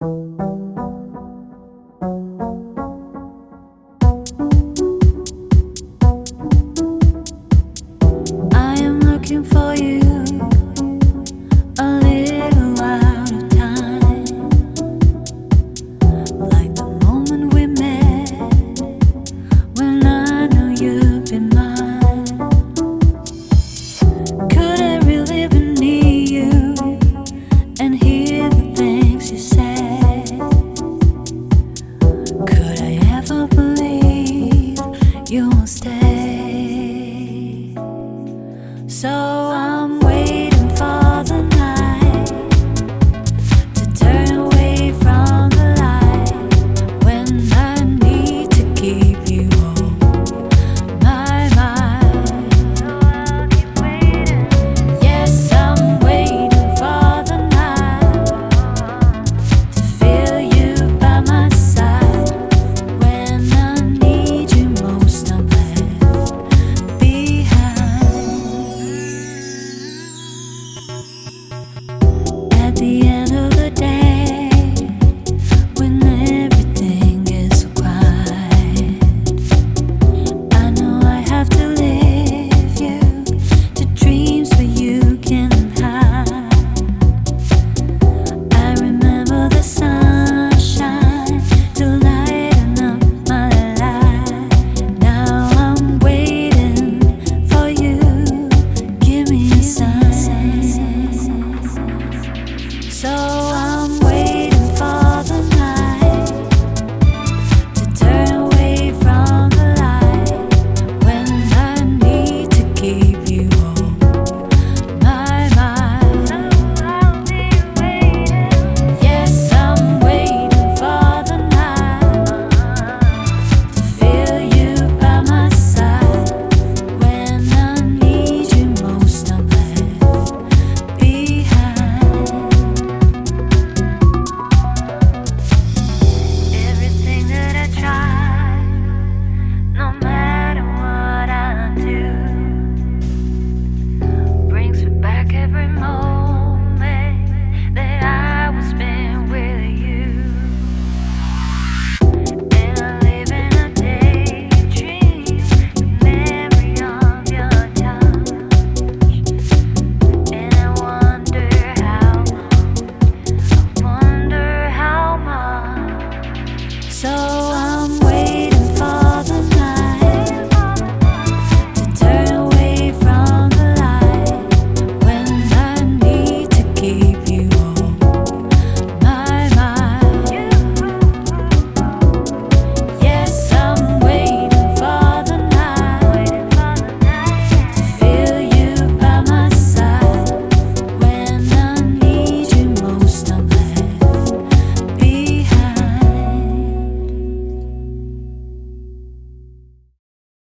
Música So